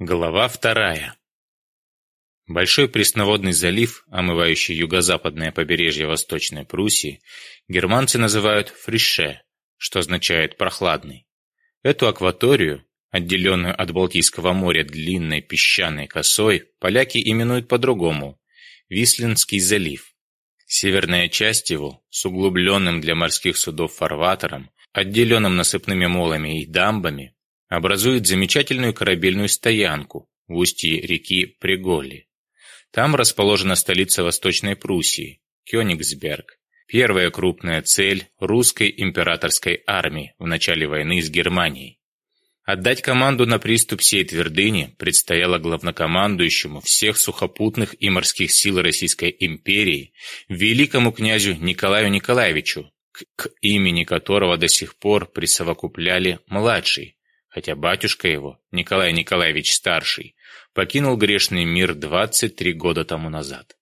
Глава вторая. Большой пресноводный залив, омывающий юго-западное побережье Восточной Пруссии, германцы называют «фрише», что означает «прохладный». Эту акваторию, отделенную от Балтийского моря длинной песчаной косой, поляки именуют по-другому – Вислинский залив. Северная часть его, с углубленным для морских судов фарватером, отделенным насыпными молами и дамбами, образует замечательную корабельную стоянку в устье реки Приголи. Там расположена столица Восточной Пруссии, Кёнигсберг, первая крупная цель русской императорской армии в начале войны с Германией. Отдать команду на приступ всей твердыни предстояло главнокомандующему всех сухопутных и морских сил Российской империи, великому князю Николаю Николаевичу, к имени которого до сих пор присовокупляли «младший», хотя батюшка его, Николай Николаевич Старший, покинул грешный мир 23 года тому назад.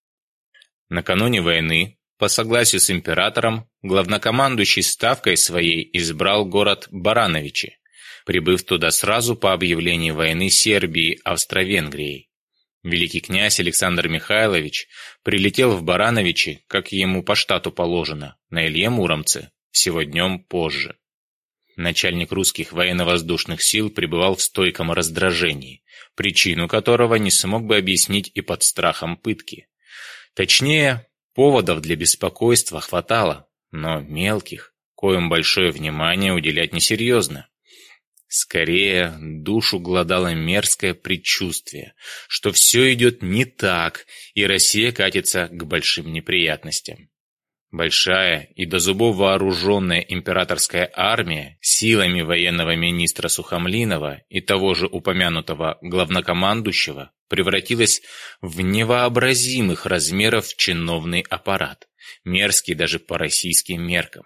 Накануне войны, по согласию с императором, главнокомандующий ставкой своей избрал город Барановичи, прибыв туда сразу по объявлению войны Сербии Австро-Венгрией. Великий князь Александр Михайлович прилетел в Барановичи, как ему по штату положено, на Илье Муромце, сегодня днем позже. Начальник русских военно-воздушных сил пребывал в стойком раздражении, причину которого не смог бы объяснить и под страхом пытки. Точнее, поводов для беспокойства хватало, но мелких, коим большое внимание уделять несерьезно. Скорее, душу глодало мерзкое предчувствие, что все идет не так, и Россия катится к большим неприятностям. Большая и до зубов вооруженная императорская армия силами военного министра Сухомлинова и того же упомянутого главнокомандующего превратилась в невообразимых размеров чиновный аппарат, мерзкий даже по российским меркам.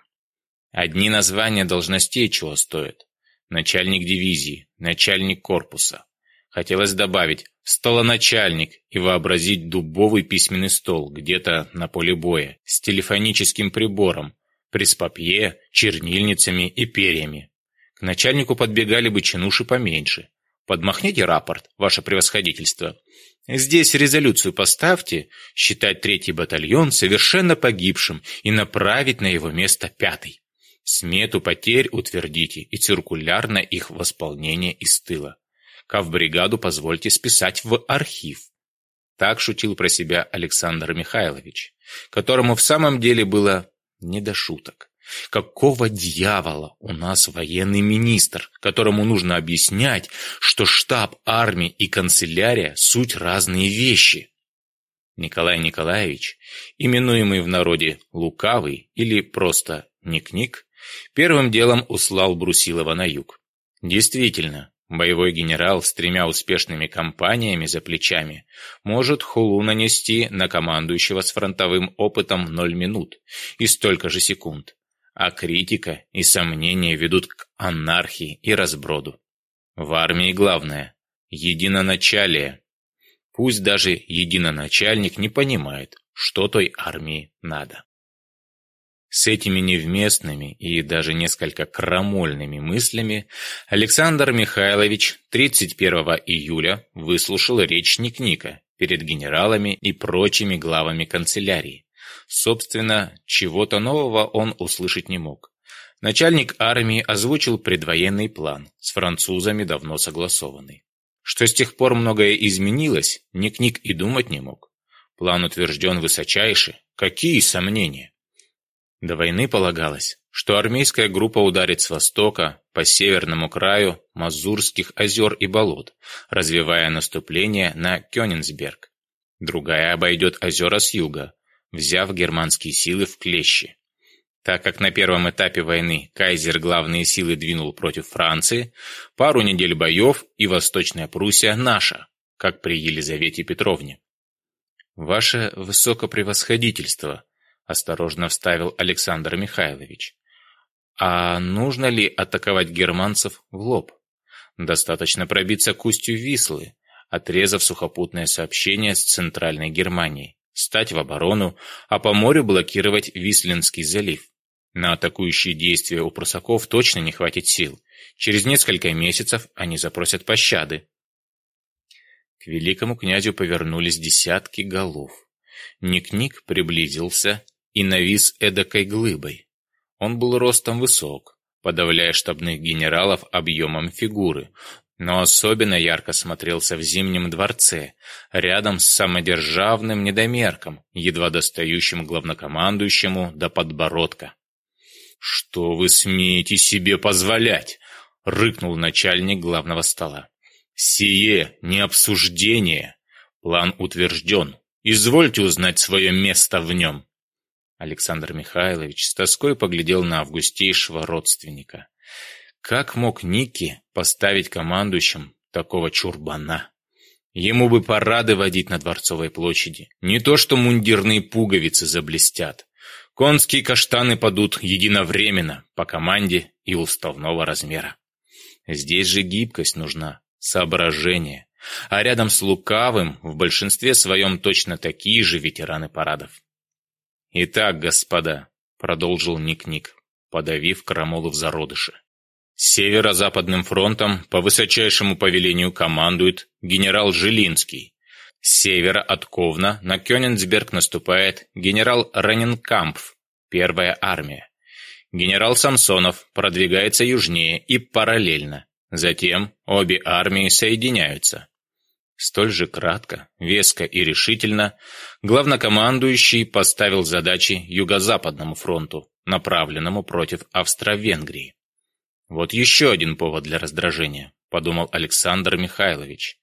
Одни названия должностей чего стоят. Начальник дивизии, начальник корпуса, Хотелось добавить «столоначальник» и вообразить дубовый письменный стол где-то на поле боя с телефоническим прибором, приспапье, чернильницами и перьями. К начальнику подбегали бы чинуши поменьше. Подмахните рапорт, ваше превосходительство. Здесь резолюцию поставьте, считать третий батальон совершенно погибшим и направить на его место пятый. Смету потерь утвердите и циркулярно их восполнение из тыла. Кавбригаду позвольте списать в архив. Так шутил про себя Александр Михайлович, которому в самом деле было не до шуток. Какого дьявола у нас военный министр, которому нужно объяснять, что штаб армии и канцелярия – суть разные вещи? Николай Николаевич, именуемый в народе «Лукавый» или просто «Ник-Ник», первым делом услал Брусилова на юг. Действительно, Боевой генерал с тремя успешными кампаниями за плечами может хулу нанести на командующего с фронтовым опытом ноль минут и столько же секунд, а критика и сомнения ведут к анархии и разброду. В армии главное – единоначалие. Пусть даже единоначальник не понимает, что той армии надо. С этими невместными и даже несколько крамольными мыслями Александр Михайлович 31 июля выслушал речь Никника перед генералами и прочими главами канцелярии. Собственно, чего-то нового он услышать не мог. Начальник армии озвучил предвоенный план, с французами давно согласованный. Что с тех пор многое изменилось, Никник и думать не мог. План утвержден высочайше. Какие сомнения? До войны полагалось, что армейская группа ударит с востока по северному краю Мазурских озер и болот, развивая наступление на Кёнинсберг. Другая обойдет озера с юга, взяв германские силы в клещи. Так как на первом этапе войны кайзер главные силы двинул против Франции, пару недель боев и Восточная Пруссия наша, как при Елизавете Петровне. «Ваше высокопревосходительство», — осторожно вставил Александр Михайлович. «А нужно ли атаковать германцев в лоб? Достаточно пробиться к устью Вислы, отрезав сухопутное сообщение с Центральной Германией, стать в оборону, а по морю блокировать Вислинский залив. На атакующие действия у прусаков точно не хватит сил. Через несколько месяцев они запросят пощады». К великому князю повернулись десятки голов. Ник-Ник приблизился и навис эдакой глыбой. Он был ростом высок, подавляя штабных генералов объемом фигуры, но особенно ярко смотрелся в Зимнем дворце, рядом с самодержавным недомерком, едва достающим главнокомандующему до подбородка. «Что вы смеете себе позволять?» — рыкнул начальник главного стола. «Сие не обсуждение. План утвержден. Извольте узнать свое место в нем». Александр Михайлович с тоской поглядел на августейшего родственника. Как мог Ники поставить командующим такого чурбана? Ему бы парады водить на Дворцовой площади. Не то что мундирные пуговицы заблестят. Конские каштаны падут единовременно по команде и уставного размера. Здесь же гибкость нужна, соображение. А рядом с Лукавым в большинстве своем точно такие же ветераны парадов. «Итак, господа», — продолжил Ник-Ник, подавив крамолов зародыши. «Северо-западным фронтом по высочайшему повелению командует генерал Жилинский. С севера от Ковна на Кёнинсберг наступает генерал Раненкампф, первая армия. Генерал Самсонов продвигается южнее и параллельно. Затем обе армии соединяются. Столь же кратко, веско и решительно главнокомандующий поставил задачи Юго-Западному фронту, направленному против Австро-Венгрии. «Вот еще один повод для раздражения», – подумал Александр Михайлович.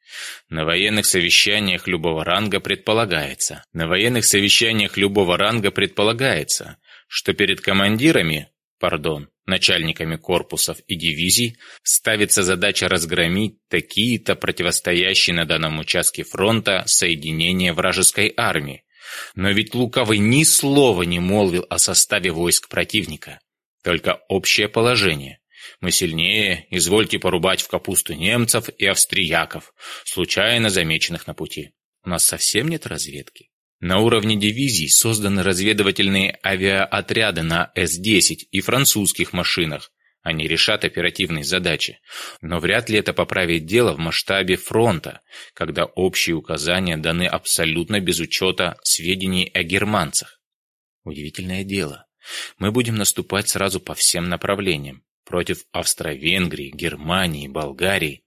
«На военных совещаниях любого ранга предполагается, на военных совещаниях любого ранга предполагается, что перед командирами, пардон, начальниками корпусов и дивизий ставится задача разгромить такие-то противостоящие на данном участке фронта соединения вражеской армии. Но ведь Лукавый ни слова не молвил о составе войск противника. Только общее положение. Мы сильнее, извольте порубать в капусту немцев и австрияков, случайно замеченных на пути. У нас совсем нет разведки. На уровне дивизий созданы разведывательные авиаотряды на С-10 и французских машинах. Они решат оперативные задачи. Но вряд ли это поправит дело в масштабе фронта, когда общие указания даны абсолютно без учета сведений о германцах. Удивительное дело. Мы будем наступать сразу по всем направлениям. Против Австро-Венгрии, Германии, Болгарии.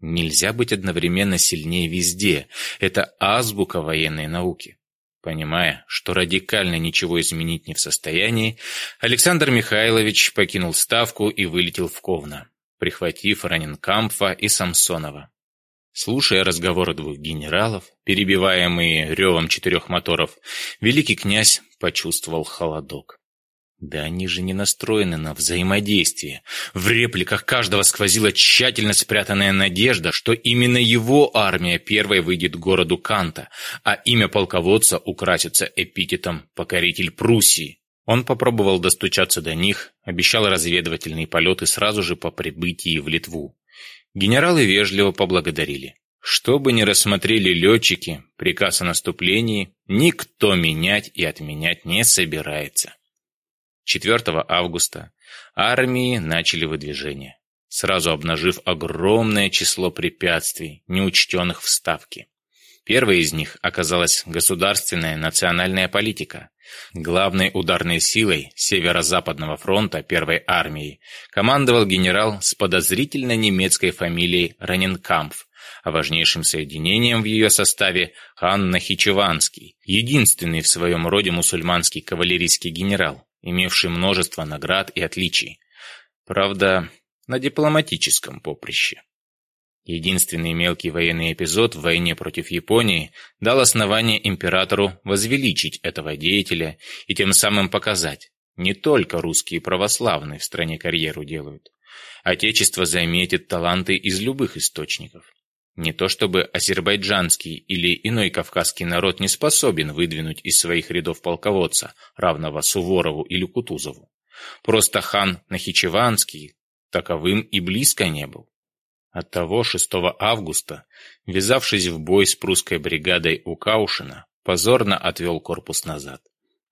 Нельзя быть одновременно сильнее везде. Это азбука военной науки. Понимая, что радикально ничего изменить не в состоянии, Александр Михайлович покинул ставку и вылетел в Ковна, прихватив Раненкампфа и Самсонова. Слушая разговоры двух генералов, перебиваемые ревом четырех моторов, великий князь почувствовал холодок. Да они же не настроены на взаимодействие. В репликах каждого сквозила тщательно спрятанная надежда, что именно его армия первой выйдет к городу Канта, а имя полководца украсится эпитетом «покоритель Пруссии». Он попробовал достучаться до них, обещал разведывательные полеты сразу же по прибытии в Литву. Генералы вежливо поблагодарили. Что бы ни рассмотрели летчики, приказ о наступлении никто менять и отменять не собирается. 4 августа армии начали выдвижение, сразу обнажив огромное число препятствий, неучтенных в Ставке. Первой из них оказалась государственная национальная политика. Главной ударной силой Северо-Западного фронта Первой армии командовал генерал с подозрительно немецкой фамилией Раненкампф, а важнейшим соединением в ее составе Хан Нахичеванский, единственный в своем роде мусульманский кавалерийский генерал имевший множество наград и отличий. Правда, на дипломатическом поприще. Единственный мелкий военный эпизод в войне против Японии дал основание императору возвеличить этого деятеля и тем самым показать, не только русские православные в стране карьеру делают. Отечество заметит таланты из любых источников. Не то чтобы азербайджанский или иной кавказский народ не способен выдвинуть из своих рядов полководца, равного Суворову или Кутузову. Просто хан Нахичеванский таковым и близко не был. Оттого 6 августа, ввязавшись в бой с прусской бригадой у Каушина, позорно отвел корпус назад.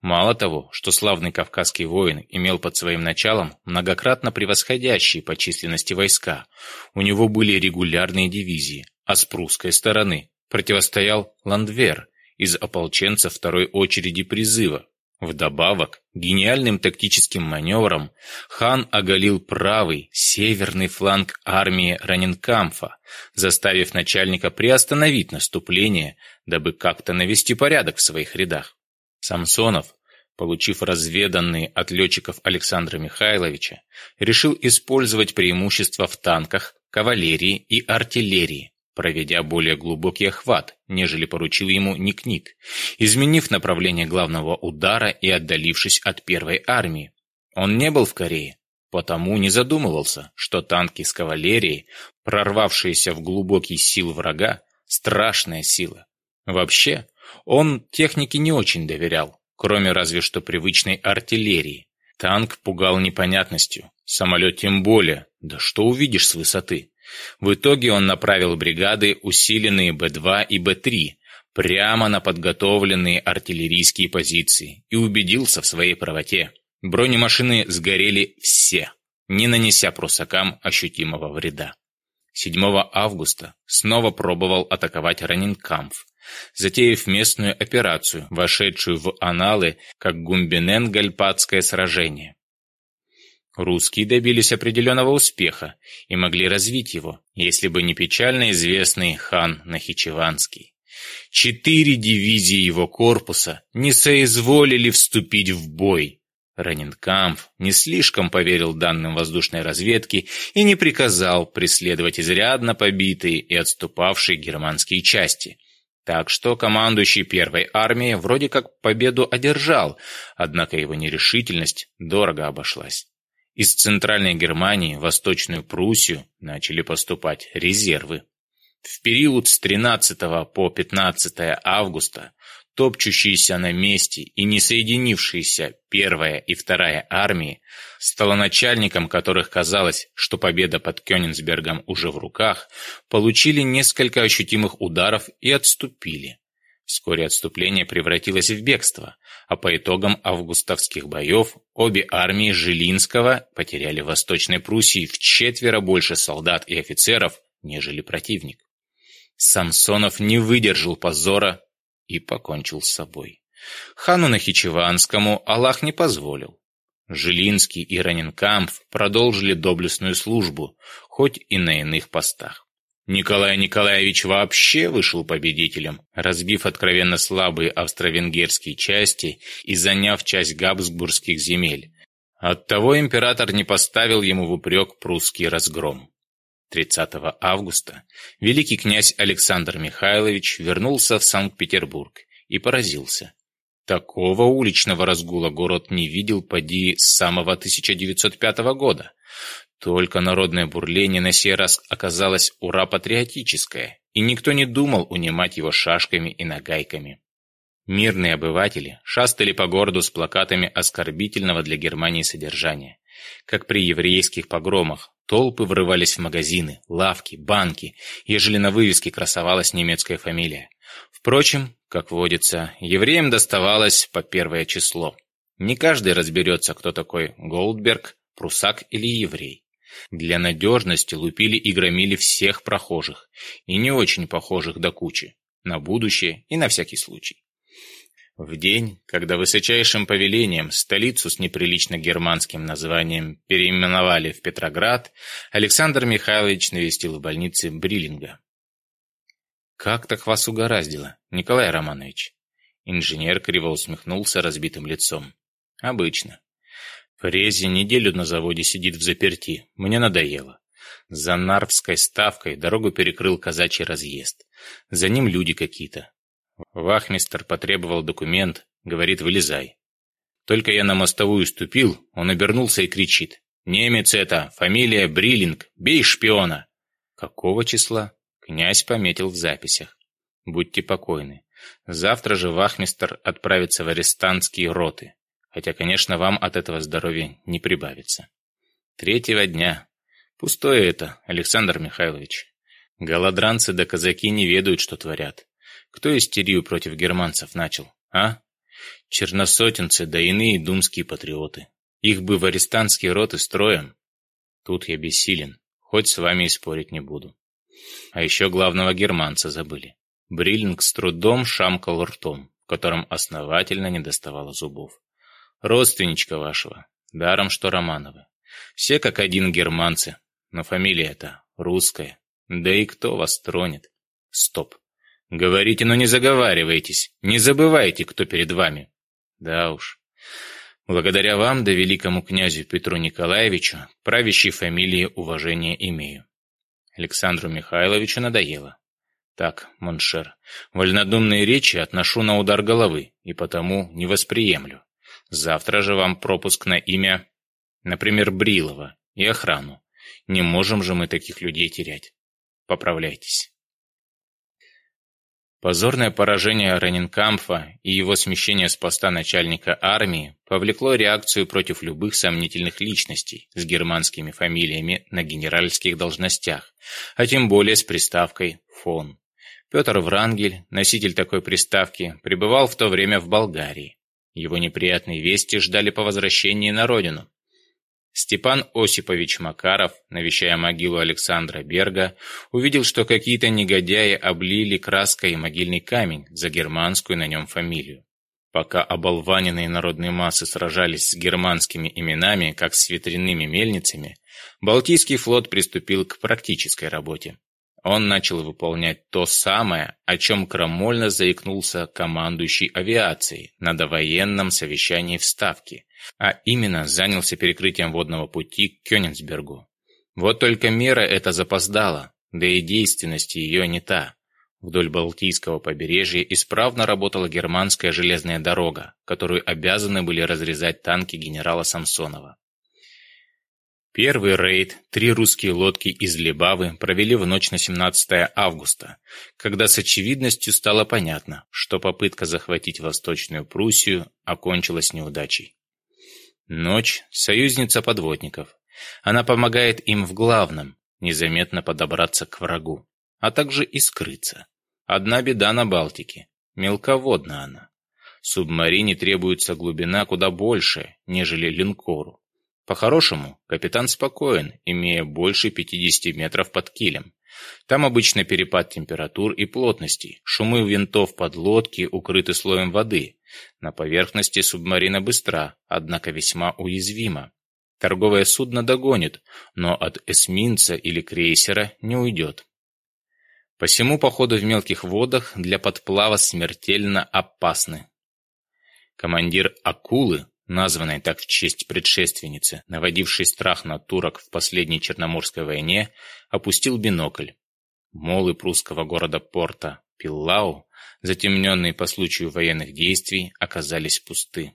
Мало того, что славный кавказский воин имел под своим началом многократно превосходящие по численности войска, у него были регулярные дивизии, а с прусской стороны противостоял Ландвер из ополченца второй очереди призыва. Вдобавок, гениальным тактическим маневром хан оголил правый, северный фланг армии Раненкамфа, заставив начальника приостановить наступление, дабы как-то навести порядок в своих рядах. Самсонов, получив разведанные от летчиков Александра Михайловича, решил использовать преимущество в танках, кавалерии и артиллерии, проведя более глубокий охват, нежели поручил ему Ник-Ник, изменив направление главного удара и отдалившись от первой армии. Он не был в Корее, потому не задумывался, что танки с кавалерией, прорвавшиеся в глубокий сил врага, страшная сила. Вообще, он технике не очень доверял, кроме разве что привычной артиллерии. Танк пугал непонятностью, самолет тем более, да что увидишь с высоты. В итоге он направил бригады, усиленные Б-2 и Б-3, прямо на подготовленные артиллерийские позиции и убедился в своей правоте. Бронемашины сгорели все, не нанеся прусакам ощутимого вреда. 7 августа снова пробовал атаковать Раненкамф, затеяв местную операцию, вошедшую в аналы как Гумбинен-Гальпатское сражение. Русские добились определенного успеха и могли развить его, если бы не печально известный хан Нахичеванский. Четыре дивизии его корпуса не соизволили вступить в бой. Раненкамф не слишком поверил данным воздушной разведки и не приказал преследовать изрядно побитые и отступавшие германские части. Так что командующий первой армией вроде как победу одержал, однако его нерешительность дорого обошлась. Из Центральной Германии в Восточную Пруссию начали поступать резервы. В период с 13 по 15 августа топчущиеся на месте и не соединившиеся первая и вторая армии, столоначальником которых казалось, что победа под Кёнигсбергом уже в руках, получили несколько ощутимых ударов и отступили. Вскоре отступление превратилось в бегство, а по итогам августовских боев обе армии Жилинского потеряли в Восточной Пруссии в четверо больше солдат и офицеров, нежели противник. Самсонов не выдержал позора и покончил с собой. Хану Нахичеванскому Аллах не позволил. Жилинский и Раненкамф продолжили доблестную службу, хоть и на иных постах. Николай Николаевич вообще вышел победителем, разбив откровенно слабые австро-венгерские части и заняв часть габсбургских земель. Оттого император не поставил ему в упрек прусский разгром. 30 августа великий князь Александр Михайлович вернулся в Санкт-Петербург и поразился. Такого уличного разгула город не видел поди с самого 1905 года – только народное бурление на сей раз оказалось ура-патриотическое, и никто не думал унимать его шашками и нагайками. Мирные обыватели шастали по городу с плакатами оскорбительного для Германии содержания. Как при еврейских погромах, толпы врывались в магазины, лавки, банки, ежели на вывеске красовалась немецкая фамилия. Впрочем, как водится, евреям доставалось по первое число. Не каждый разберется, кто такой Голдберг, прусак или еврей. Для надежности лупили и громили всех прохожих, и не очень похожих до кучи, на будущее и на всякий случай. В день, когда высочайшим повелением столицу с неприлично германским названием переименовали в Петроград, Александр Михайлович навестил в больнице Бриллинга. «Как так вас угораздило, Николай Романович?» Инженер криво усмехнулся разбитым лицом. «Обычно. Фрези неделю на заводе сидит в заперти. Мне надоело. За Нарвской ставкой дорогу перекрыл казачий разъезд. За ним люди какие-то. Вахмистер потребовал документ, говорит, вылезай. Только я на мостовую ступил, он обернулся и кричит. «Немец это! Фамилия Брилинг, Бей шпиона!» Какого числа? Князь пометил в записях. Будьте покойны. Завтра же вахмистер отправится в арестантские роты хотя, конечно, вам от этого здоровья не прибавится. Третьего дня. Пустое это, Александр Михайлович. Голодранцы да казаки не ведают, что творят. Кто истерию против германцев начал, а? Черносотенцы да иные думские патриоты. Их бы в арестантские роты строем. Тут я бессилен, хоть с вами и спорить не буду. А еще главного германца забыли. Бриллинг с трудом шамкал ртом, в котором основательно недоставало зубов. Родственничка вашего. Даром, что Романовы. Все как один германцы. Но фамилия-то русская. Да и кто вас тронет? Стоп. Говорите, но не заговаривайтесь. Не забывайте, кто перед вами. Да уж. Благодаря вам, да великому князю Петру Николаевичу, правящей фамилии уважение имею. Александру Михайловичу надоело. Так, mon cher, вольнодумные речи отношу на удар головы и потому не восприемлю. Завтра же вам пропуск на имя, например, Брилова и охрану. Не можем же мы таких людей терять. Поправляйтесь. Позорное поражение Ренненкампфа и его смещение с поста начальника армии повлекло реакцию против любых сомнительных личностей с германскими фамилиями на генеральских должностях, а тем более с приставкой «фон». Петр Врангель, носитель такой приставки, пребывал в то время в Болгарии. Его неприятные вести ждали по возвращении на родину. Степан Осипович Макаров, навещая могилу Александра Берга, увидел, что какие-то негодяи облили краской могильный камень за германскую на нем фамилию. Пока оболваненные народные массы сражались с германскими именами, как с ветряными мельницами, Балтийский флот приступил к практической работе. Он начал выполнять то самое, о чем крамольно заикнулся командующий авиацией на довоенном совещании в Ставке, а именно занялся перекрытием водного пути к Кёнигсбергу. Вот только мера эта запоздала, да и действенность ее не та. Вдоль Балтийского побережья исправно работала германская железная дорога, которую обязаны были разрезать танки генерала Самсонова. Первый рейд три русские лодки из Лебавы провели в ночь на 17 августа, когда с очевидностью стало понятно, что попытка захватить Восточную Пруссию окончилась неудачей. Ночь – союзница подводников. Она помогает им в главном – незаметно подобраться к врагу, а также и скрыться. Одна беда на Балтике – мелководна она. Субмарине требуется глубина куда больше, нежели линкору. По-хорошему, капитан спокоен, имея больше 50 метров под килем. Там обычно перепад температур и плотностей, шумы винтов под лодки, укрыты слоем воды. На поверхности субмарина быстра, однако весьма уязвима. Торговое судно догонит, но от эсминца или крейсера не уйдет. Посему походы в мелких водах для подплава смертельно опасны. Командир «Акулы» названной так в честь предшественницы, наводившей страх на турок в последней Черноморской войне, опустил бинокль. Молы прусского города Порта Пиллау, затемненные по случаю военных действий, оказались пусты.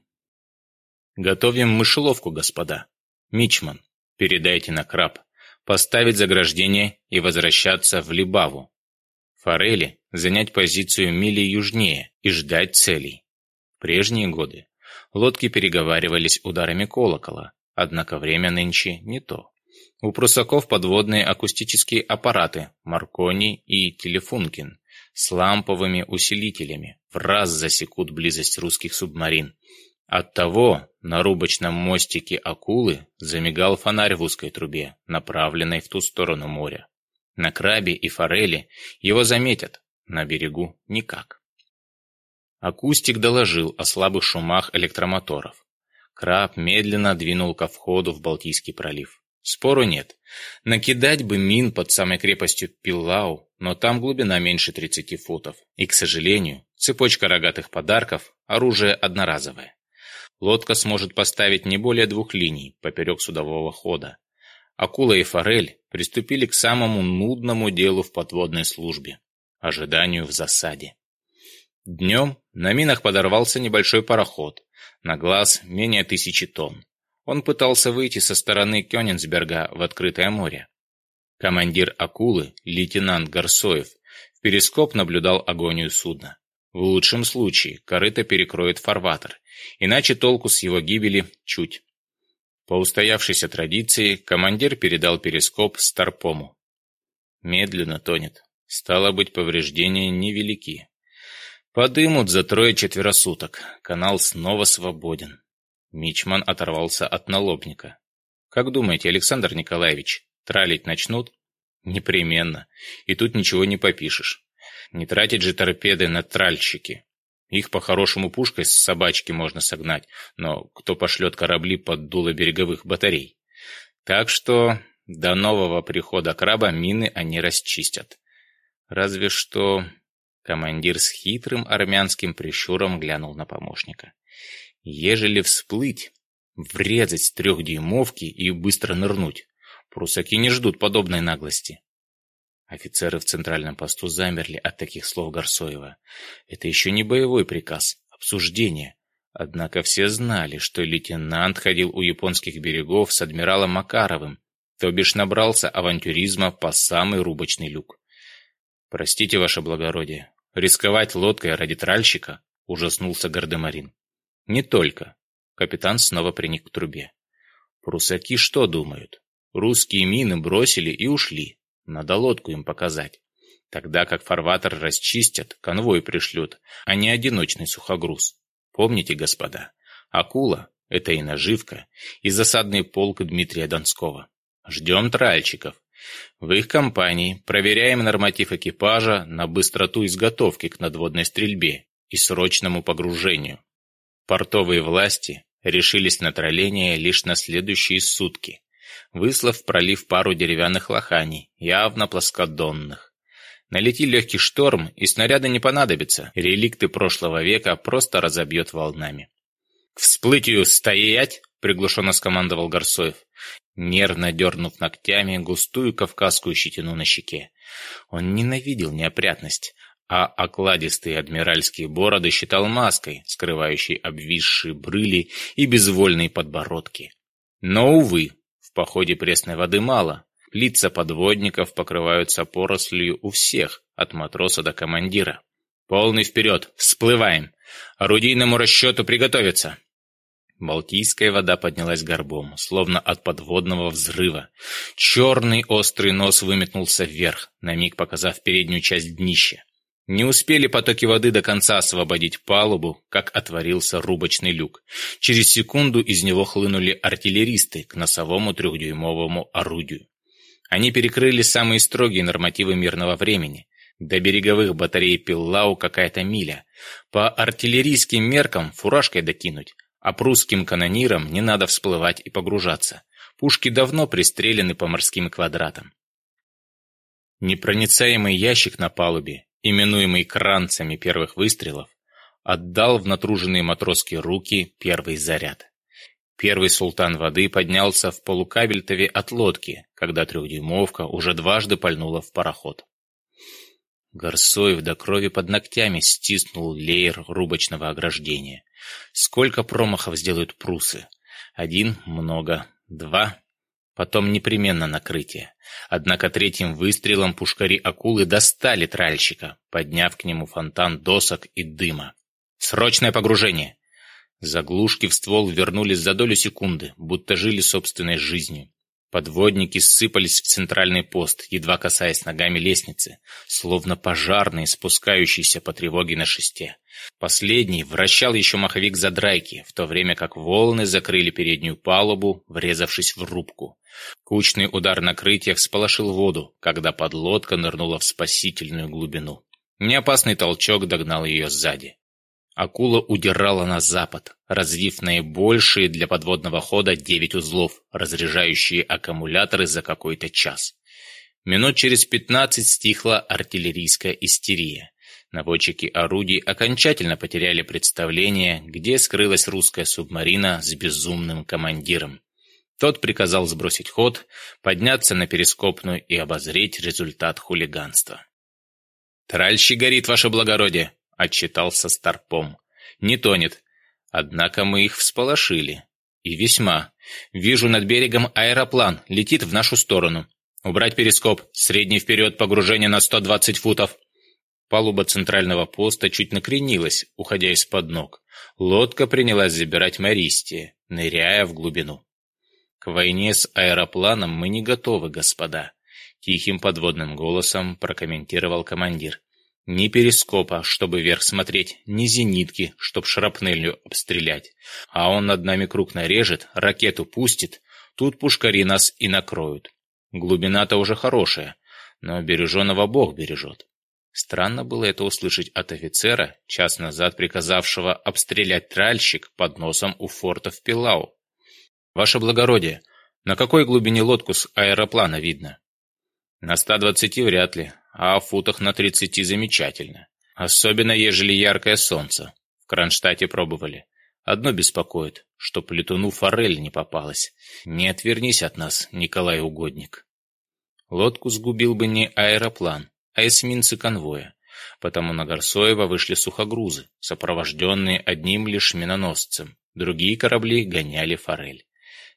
«Готовим мышеловку, господа. Мичман, передайте на краб. Поставить заграждение и возвращаться в Либаву. Форели занять позицию мили южнее и ждать целей. В прежние годы лодки переговаривались ударами колокола, однако время нынче не то. У прусаков подводные акустические аппараты Маркони и Телефункин с ламповыми усилителями в раз засекут близость русских субмарин. Оттого на рубочном мостике акулы замигал фонарь в узкой трубе, направленной в ту сторону моря. На крабе и форели его заметят, на берегу никак. Акустик доложил о слабых шумах электромоторов. Краб медленно двинул ко входу в Балтийский пролив. Спору нет. Накидать бы мин под самой крепостью Пиллау, но там глубина меньше 30 футов. И, к сожалению, цепочка рогатых подарков – оружие одноразовое. Лодка сможет поставить не более двух линий поперек судового хода. Акула и форель приступили к самому нудному делу в подводной службе – ожиданию в засаде. Днем на минах подорвался небольшой пароход, на глаз менее тысячи тонн. Он пытался выйти со стороны Кёнигсберга в открытое море. Командир «Акулы», лейтенант Горсоев, в перископ наблюдал агонию судна. В лучшем случае корыто перекроет фарватер, иначе толку с его гибели чуть. По устоявшейся традиции командир передал перископ Старпому. Медленно тонет. Стало быть, повреждения невелики. Подымут за трое-четверо суток. Канал снова свободен. Мичман оторвался от налобника. Как думаете, Александр Николаевич, тралить начнут? Непременно. И тут ничего не попишешь. Не тратить же торпеды на тральщики. Их по-хорошему пушкой с собачки можно согнать, но кто пошлет корабли под дуло береговых батарей? Так что до нового прихода краба мины они расчистят. Разве что Командир с хитрым армянским прищуром глянул на помощника. «Ежели всплыть, врезать с трехдюймовки и быстро нырнуть. Прусаки не ждут подобной наглости». Офицеры в центральном посту замерли от таких слов Горсоева. Это еще не боевой приказ, обсуждение. Однако все знали, что лейтенант ходил у японских берегов с адмиралом Макаровым, то бишь набрался авантюризма по самый рубочный люк. Простите, ваше благородие, рисковать лодкой ради тральщика, ужаснулся Гардемарин. Не только. Капитан снова приник к трубе. Прусаки что думают? Русские мины бросили и ушли. Надо лодку им показать. Тогда как фарватер расчистят, конвой пришлют, а не одиночный сухогруз. Помните, господа, акула — это и наживка, и засадный полк Дмитрия Донского. Ждем тральщиков. В их компании проверяем норматив экипажа на быстроту изготовки к надводной стрельбе и срочному погружению. Портовые власти решились на тролление лишь на следующие сутки, выслав в пролив пару деревянных лоханий, явно плоскодонных. Налети легкий шторм, и снаряды не понадобятся, реликты прошлого века просто разобьет волнами. «К всплытию стоять!» — приглушенно скомандовал Горсоев, нервно дернув ногтями густую кавказскую щетину на щеке. Он ненавидел неопрятность, а окладистые адмиральские бороды считал маской, скрывающей обвисшие брыли и безвольные подбородки. Но, увы, в походе пресной воды мало. Лица подводников покрываются порослью у всех, от матроса до командира. «Полный вперед! Всплываем! Орудийному расчету приготовиться!» Балтийская вода поднялась горбом, словно от подводного взрыва. Черный острый нос выметнулся вверх, на миг показав переднюю часть днища. Не успели потоки воды до конца освободить палубу, как отворился рубочный люк. Через секунду из него хлынули артиллеристы к носовому трехдюймовому орудию. Они перекрыли самые строгие нормативы мирного времени. До береговых батарей Пиллау какая-то миля. По артиллерийским меркам фуражкой докинуть. А прусским канонирам не надо всплывать и погружаться. Пушки давно пристрелены по морским квадратам. Непроницаемый ящик на палубе, именуемый кранцами первых выстрелов, отдал в натруженные матросские руки первый заряд. Первый султан воды поднялся в полукабельтове от лодки, когда трехдюймовка уже дважды пальнула в пароход. Горсоев до крови под ногтями стиснул леер рубочного ограждения. Сколько промахов сделают прусы? Один — много. Два — потом непременно накрытие. Однако третьим выстрелом пушкари-акулы достали тральщика, подняв к нему фонтан досок и дыма. «Срочное погружение!» Заглушки в ствол вернулись за долю секунды, будто жили собственной жизнью. Подводники сыпались в центральный пост, едва касаясь ногами лестницы, словно пожарные, спускающиеся по тревоге на шесте. Последний вращал еще маховик за драйки, в то время как волны закрыли переднюю палубу, врезавшись в рубку. Кучный удар накрытия всполошил воду, когда подлодка нырнула в спасительную глубину. Неопасный толчок догнал ее сзади. Акула удирала на запад, развив наибольшие для подводного хода девять узлов, разряжающие аккумуляторы за какой-то час. Минут через 15 стихла артиллерийская истерия. Наводчики орудий окончательно потеряли представление, где скрылась русская субмарина с безумным командиром. Тот приказал сбросить ход, подняться на перископную и обозреть результат хулиганства. Тральщик горит, ваше благородие!» отчитался Старпом. «Не тонет. Однако мы их всполошили. И весьма. Вижу над берегом аэроплан, летит в нашу сторону. Убрать перископ. Средний вперед, погружение на 120 футов». Палуба центрального поста чуть накренилась, уходя из-под ног. Лодка принялась забирать Мористия, ныряя в глубину. «К войне с аэропланом мы не готовы, господа», — тихим подводным голосом прокомментировал командир. Ни перископа, чтобы вверх смотреть, ни зенитки, чтоб шрапнелью обстрелять. А он над нами круг нарежет, ракету пустит, тут пушкари нас и накроют. Глубина-то уже хорошая, но береженого Бог бережет. Странно было это услышать от офицера, час назад приказавшего обстрелять тральщик под носом у форта в Пилау. «Ваше благородие, на какой глубине лодку с аэроплана видно?» «На 120 вряд ли, а в футах на 30 замечательно. Особенно, ежели яркое солнце. В Кронштадте пробовали. Одно беспокоит, что плетуну форель не попалась. Не отвернись от нас, Николай Угодник. Лодку сгубил бы не аэроплан, а эсминцы конвоя. Потому на Горсоева вышли сухогрузы, сопровожденные одним лишь миноносцем. Другие корабли гоняли форель.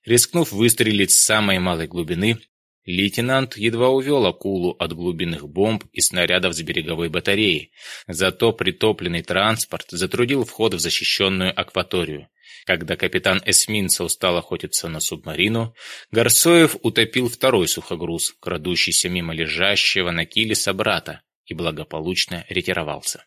Рискнув выстрелить с самой малой глубины, Лейтенант едва увел акулу от глубинных бомб и снарядов с береговой батареи, зато притопленный транспорт затрудил вход в защищенную акваторию. Когда капитан эсминца устал охотиться на субмарину, Горсоев утопил второй сухогруз, крадущийся мимо лежащего на киле собрата, и благополучно ретировался.